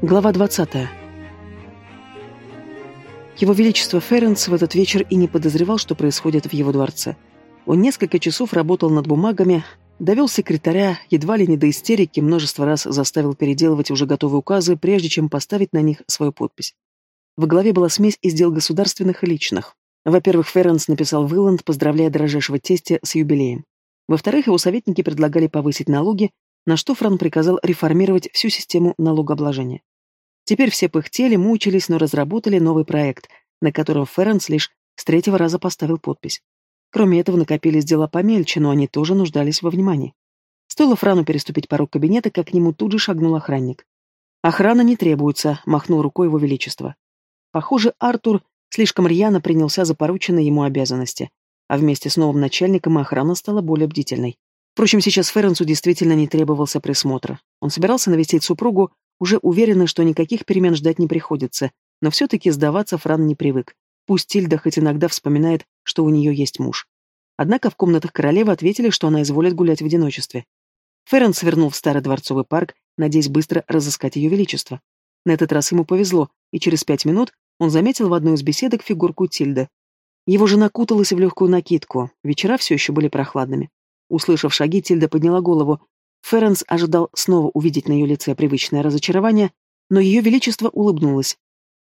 Глава 20. Его Величество Ференс в этот вечер и не подозревал, что происходит в его дворце. Он несколько часов работал над бумагами, довел секретаря, едва ли не до истерики, множество раз заставил переделывать уже готовые указы, прежде чем поставить на них свою подпись. Во главе была смесь из дел государственных и личных. Во-первых, Ференс написал Виланд, поздравляя дорожайшего тестя с юбилеем. Во-вторых, его советники предлагали повысить налоги, на что Фран приказал реформировать всю систему налогообложения. Теперь все пыхтели, мучились, но разработали новый проект, на котором Ференс лишь с третьего раза поставил подпись. Кроме этого, накопились дела помельче, но они тоже нуждались во внимании. Стоило Франу переступить порог кабинета, как к нему тут же шагнул охранник. «Охрана не требуется», — махнул рукой его величество. Похоже, Артур слишком рьяно принялся за порученные ему обязанности, а вместе с новым начальником охрана стала более бдительной. Впрочем, сейчас Ференсу действительно не требовался присмотра. Он собирался навестить супругу, уже уверенный, что никаких перемен ждать не приходится, но все-таки сдаваться Фран не привык. Пусть Тильда хоть иногда вспоминает, что у нее есть муж. Однако в комнатах королевы ответили, что она изволит гулять в одиночестве. Ферен свернул в старый дворцовый парк, надеясь быстро разыскать ее величество. На этот раз ему повезло, и через пять минут он заметил в одной из беседок фигурку Тильды. Его жена куталась в легкую накидку, вечера все еще были прохладными. Услышав шаги, Тильда подняла голову, Ференс ожидал снова увидеть на ее лице привычное разочарование, но ее величество улыбнулось.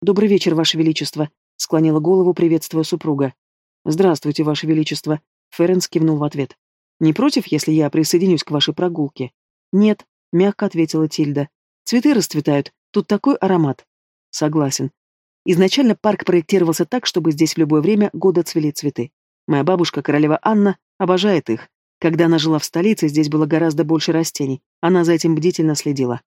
«Добрый вечер, ваше величество», — склонила голову, приветствуя супруга. «Здравствуйте, ваше величество», — Ференс кивнул в ответ. «Не против, если я присоединюсь к вашей прогулке?» «Нет», — мягко ответила Тильда. «Цветы расцветают, тут такой аромат». «Согласен. Изначально парк проектировался так, чтобы здесь в любое время года цвели цветы. Моя бабушка, королева Анна, обожает их. Когда она жила в столице, здесь было гораздо больше растений. Она за этим бдительно следила.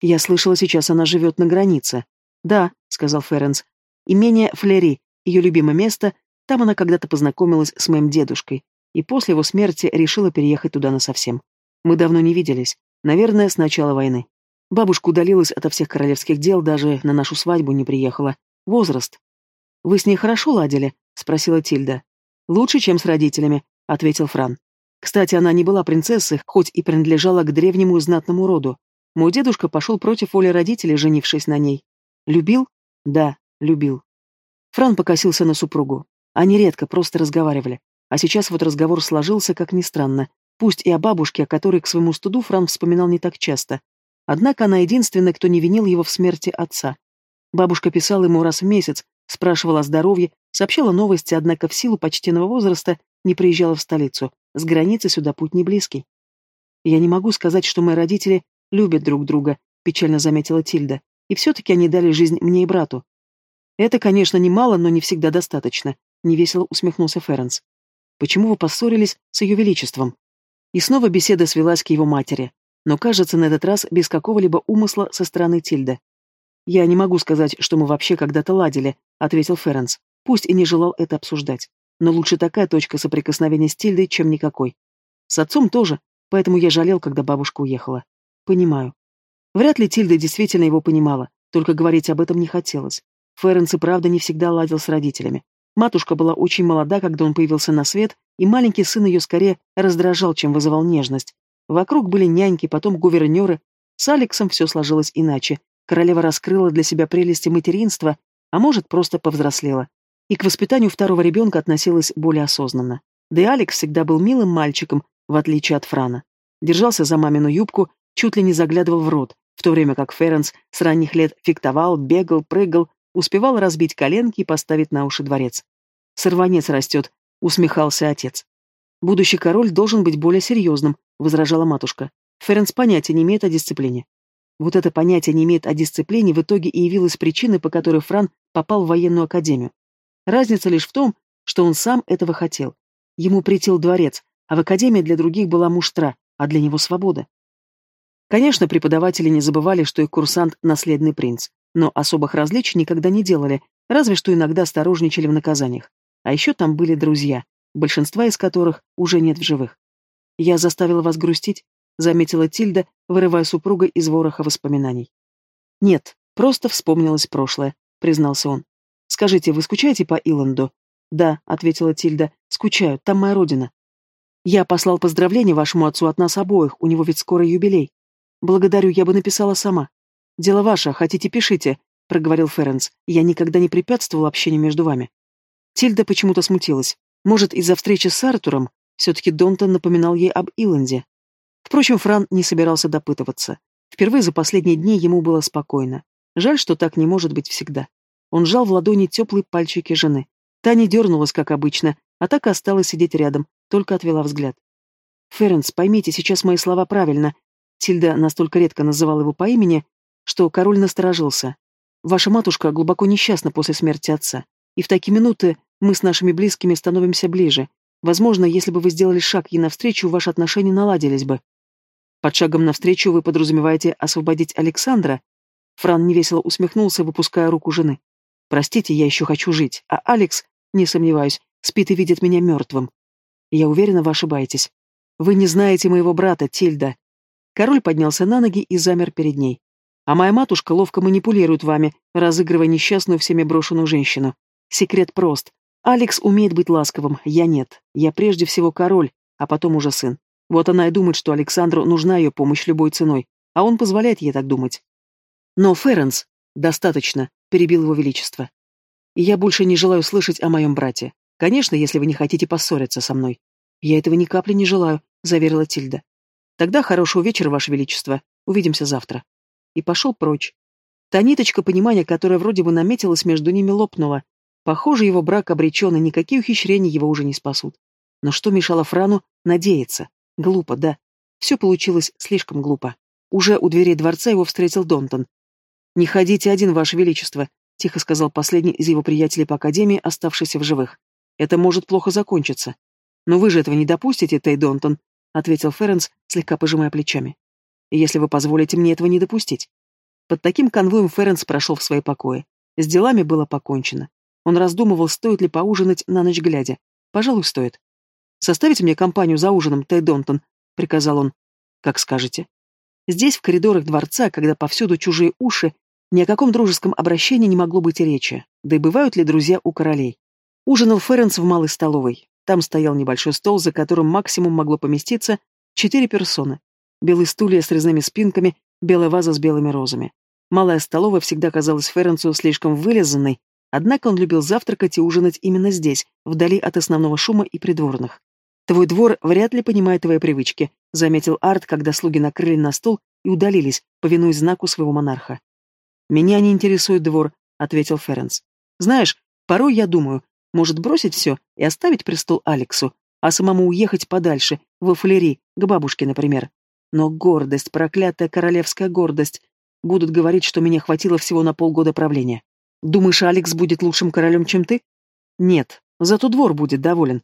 «Я слышала, сейчас она живет на границе». «Да», — сказал Ференс. «Имение Флери, ее любимое место, там она когда-то познакомилась с моим дедушкой, и после его смерти решила переехать туда насовсем. Мы давно не виделись. Наверное, с начала войны. Бабушка удалилась ото всех королевских дел, даже на нашу свадьбу не приехала. Возраст. «Вы с ней хорошо ладили?» — спросила Тильда. «Лучше, чем с родителями», — ответил Фран. Кстати, она не была принцессой, хоть и принадлежала к древнему и знатному роду. Мой дедушка пошел против воли родителей, женившись на ней. Любил? Да, любил. Фран покосился на супругу. Они редко просто разговаривали. А сейчас вот разговор сложился, как ни странно. Пусть и о бабушке, о которой к своему студу Фран вспоминал не так часто. Однако она единственная, кто не винил его в смерти отца. Бабушка писала ему раз в месяц, спрашивала о здоровье, сообщала новости, однако в силу почтенного возраста не приезжала в столицу. С границы сюда путь не близкий. Я не могу сказать, что мои родители любят друг друга, печально заметила Тильда. И все-таки они дали жизнь мне и брату. Это, конечно, немало, но не всегда достаточно, невесело усмехнулся Ференс. Почему вы поссорились с ее величеством? И снова беседа свелась к его матери, но, кажется, на этот раз без какого-либо умысла со стороны Тильды. «Я не могу сказать, что мы вообще когда-то ладили», — ответил Ференс, пусть и не желал это обсуждать но лучше такая точка соприкосновения с Тильдой, чем никакой. С отцом тоже, поэтому я жалел, когда бабушка уехала. Понимаю. Вряд ли Тильда действительно его понимала, только говорить об этом не хотелось. Ференс и правда не всегда ладил с родителями. Матушка была очень молода, когда он появился на свет, и маленький сын ее скорее раздражал, чем вызывал нежность. Вокруг были няньки, потом гувернеры. С Алексом все сложилось иначе. Королева раскрыла для себя прелести материнства, а может, просто повзрослела и к воспитанию второго ребенка относилась более осознанно. Да и Алекс всегда был милым мальчиком, в отличие от Франа. Держался за мамину юбку, чуть ли не заглядывал в рот, в то время как Ференс с ранних лет фиктовал, бегал, прыгал, успевал разбить коленки и поставить на уши дворец. «Сорванец растет», — усмехался отец. «Будущий король должен быть более серьезным», — возражала матушка. Ференс понятия не имеет о дисциплине. Вот это понятие не имеет о дисциплине в итоге и явилось причиной, по которой Фран попал в военную академию. Разница лишь в том, что он сам этого хотел. Ему притил дворец, а в академии для других была муштра, а для него свобода. Конечно, преподаватели не забывали, что их курсант — наследный принц, но особых различий никогда не делали, разве что иногда осторожничали в наказаниях. А еще там были друзья, большинства из которых уже нет в живых. «Я заставила вас грустить», — заметила Тильда, вырывая супруга из вороха воспоминаний. «Нет, просто вспомнилось прошлое», — признался он. Скажите, вы скучаете по Иланду? Да, ответила Тильда. Скучаю, там моя родина. Я послал поздравления вашему отцу от нас обоих, у него ведь скоро юбилей. Благодарю, я бы написала сама. «Дело ваше, хотите, пишите», — проговорил Ференс. «Я никогда не препятствовал общению между вами». Тильда почему-то смутилась. Может, из-за встречи с Артуром? Все-таки Донтон напоминал ей об Иланде. Впрочем, Фран не собирался допытываться. Впервые за последние дни ему было спокойно. Жаль, что так не может быть всегда. Он сжал в ладони теплые пальчики жены. Та не дернулась, как обычно, а так и осталась сидеть рядом, только отвела взгляд. «Ференс, поймите сейчас мои слова правильно». Тильда настолько редко называла его по имени, что король насторожился. «Ваша матушка глубоко несчастна после смерти отца, и в такие минуты мы с нашими близкими становимся ближе. Возможно, если бы вы сделали шаг ей навстречу, ваши отношения наладились бы». «Под шагом навстречу вы подразумеваете освободить Александра?» Фран невесело усмехнулся, выпуская руку жены. «Простите, я еще хочу жить, а Алекс, не сомневаюсь, спит и видит меня мертвым. Я уверена, вы ошибаетесь. Вы не знаете моего брата, Тильда». Король поднялся на ноги и замер перед ней. «А моя матушка ловко манипулирует вами, разыгрывая несчастную всеми брошенную женщину. Секрет прост. Алекс умеет быть ласковым, я нет. Я прежде всего король, а потом уже сын. Вот она и думает, что Александру нужна ее помощь любой ценой, а он позволяет ей так думать. Но, Ференс, достаточно, перебил его величество. Я больше не желаю слышать о моем брате. Конечно, если вы не хотите поссориться со мной. Я этого ни капли не желаю, заверила Тильда. Тогда хорошего вечера, ваше величество. Увидимся завтра. И пошел прочь. Та ниточка понимания, которая вроде бы наметилась между ними, лопнула, Похоже, его брак обречен, и никакие ухищрения его уже не спасут. Но что мешало Франу надеяться? Глупо, да. Все получилось слишком глупо. Уже у дверей дворца его встретил Донтон. «Не ходите один, Ваше Величество», — тихо сказал последний из его приятелей по Академии, оставшийся в живых. «Это может плохо закончиться». «Но вы же этого не допустите, Тей Донтон», — ответил Ференс, слегка пожимая плечами. «Если вы позволите мне этого не допустить». Под таким конвоем Ференс прошел в свои покои. С делами было покончено. Он раздумывал, стоит ли поужинать на ночь глядя. Пожалуй, стоит. «Составите мне компанию за ужином, Тэй Донтон», — приказал он. «Как скажете». Здесь, в коридорах дворца, когда повсюду чужие уши, ни о каком дружеском обращении не могло быть и речи. Да и бывают ли друзья у королей? Ужинал Ференс в малой столовой. Там стоял небольшой стол, за которым максимум могло поместиться четыре персоны. Белые стулья с резными спинками, белая ваза с белыми розами. Малая столовая всегда казалась Ференсу слишком вылизанной, Однако он любил завтракать и ужинать именно здесь, вдали от основного шума и придворных. «Твой двор вряд ли понимает твои привычки», — заметил Арт, когда слуги накрыли на стол и удалились, повинуясь знаку своего монарха. «Меня не интересует двор», — ответил Ференс. «Знаешь, порой я думаю, может бросить все и оставить престол Алексу, а самому уехать подальше, во флери, к бабушке, например. Но гордость, проклятая королевская гордость, будут говорить, что меня хватило всего на полгода правления. Думаешь, Алекс будет лучшим королем, чем ты? Нет, зато двор будет доволен.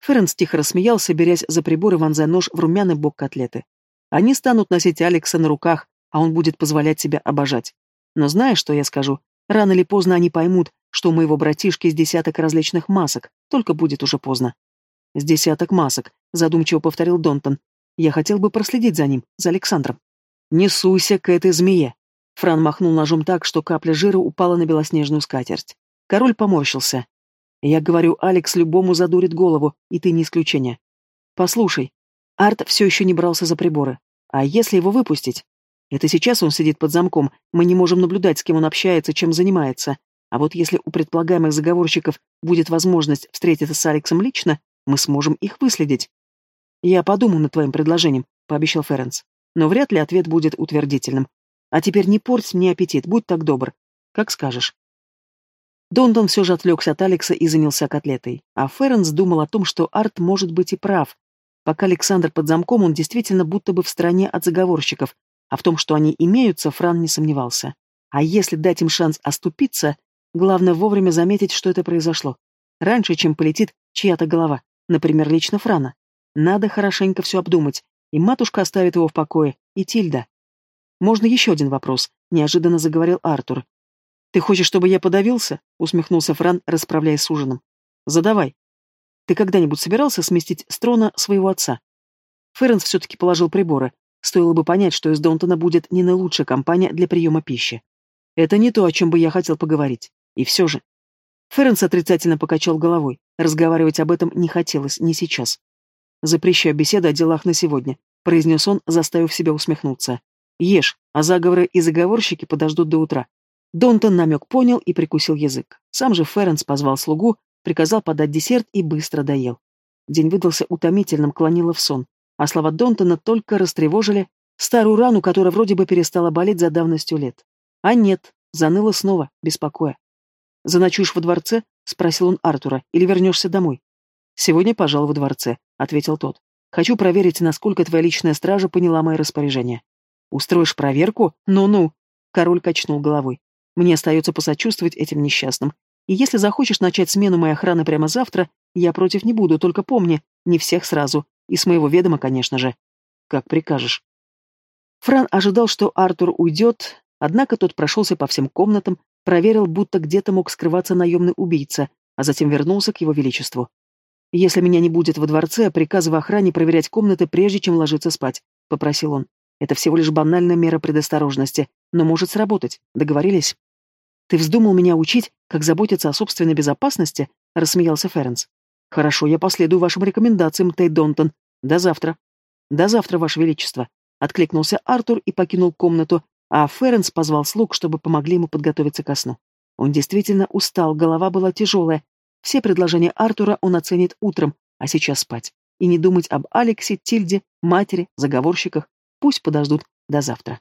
Ференс тихо рассмеялся, берясь за прибор и вонзая нож в румяный бок котлеты. Они станут носить Алекса на руках, а он будет позволять себя обожать. Но знаешь, что я скажу? Рано или поздно они поймут, что у моего братишки из десяток различных масок, только будет уже поздно. С десяток масок, задумчиво повторил Донтон. Я хотел бы проследить за ним, за Александром. Не суйся к этой змее, Фран махнул ножом так, что капля жира упала на белоснежную скатерть. Король поморщился. «Я говорю, Алекс любому задурит голову, и ты не исключение. Послушай, Арт все еще не брался за приборы. А если его выпустить? Это сейчас он сидит под замком, мы не можем наблюдать, с кем он общается, чем занимается. А вот если у предполагаемых заговорщиков будет возможность встретиться с Алексом лично, мы сможем их выследить. Я подумаю над твоим предложением, пообещал Ференс. Но вряд ли ответ будет утвердительным. А теперь не порть мне аппетит, будь так добр. Как скажешь. Дондон все же отвлекся от Алекса и занялся котлетой. А Ференс думал о том, что Арт может быть и прав. Пока Александр под замком, он действительно будто бы в стороне от заговорщиков, а в том, что они имеются, Фран не сомневался. А если дать им шанс оступиться, главное вовремя заметить, что это произошло. Раньше, чем полетит чья-то голова, например, лично Франа. Надо хорошенько все обдумать, и матушка оставит его в покое, и Тильда. «Можно еще один вопрос?» — неожиданно заговорил Артур. «Ты хочешь, чтобы я подавился?» — усмехнулся Фран, расправляясь с ужином. «Задавай. Ты когда-нибудь собирался сместить с трона своего отца?» Ференс все-таки положил приборы. Стоило бы понять, что из Донтона будет не наилучшая компания для приема пищи. Это не то, о чем бы я хотел поговорить. И все же. Ференс отрицательно покачал головой. Разговаривать об этом не хотелось, не сейчас. «Запрещаю беседы о делах на сегодня», — произнес он, заставив себя усмехнуться. Ешь, а заговоры и заговорщики подождут до утра. Донтон намек понял и прикусил язык. Сам же Ференс позвал слугу, приказал подать десерт и быстро доел. День выдался утомительным, клонило в сон, а слова Донтона только растревожили старую рану, которая вроде бы перестала болеть за давностью лет. А нет, заныла снова, беспокоя. «Заночуешь во дворце?» — спросил он Артура. «Или вернешься домой?» «Сегодня, пожалуй, во дворце», — ответил тот. «Хочу проверить, насколько твоя личная стража поняла мои распоряжения». «Устроишь проверку? Ну-ну!» Король качнул головой. «Мне остается посочувствовать этим несчастным. И если захочешь начать смену моей охраны прямо завтра, я против не буду, только помни, не всех сразу. И с моего ведома, конечно же. Как прикажешь». Фран ожидал, что Артур уйдет, однако тот прошелся по всем комнатам, проверил, будто где-то мог скрываться наемный убийца, а затем вернулся к его величеству. «Если меня не будет во дворце, приказывай охране проверять комнаты, прежде чем ложиться спать», — попросил он. «Это всего лишь банальная мера предосторожности, но может сработать. Договорились?» «Ты вздумал меня учить, как заботиться о собственной безопасности?» — рассмеялся Ференс. «Хорошо, я последую вашим рекомендациям, Тейт Донтон. До завтра». «До завтра, Ваше Величество», — откликнулся Артур и покинул комнату, а Ференс позвал слуг, чтобы помогли ему подготовиться ко сну. Он действительно устал, голова была тяжелая. Все предложения Артура он оценит утром, а сейчас спать. И не думать об Алексе, Тильде, матери, заговорщиках. Пусть подождут до завтра.